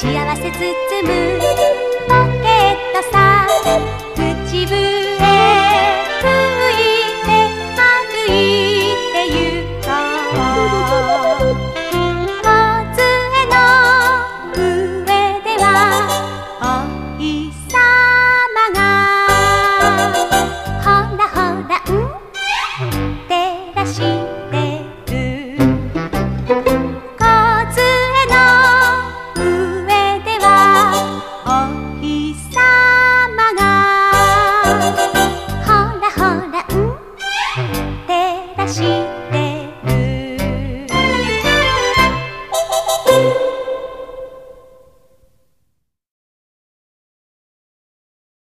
幸せ包む cheek.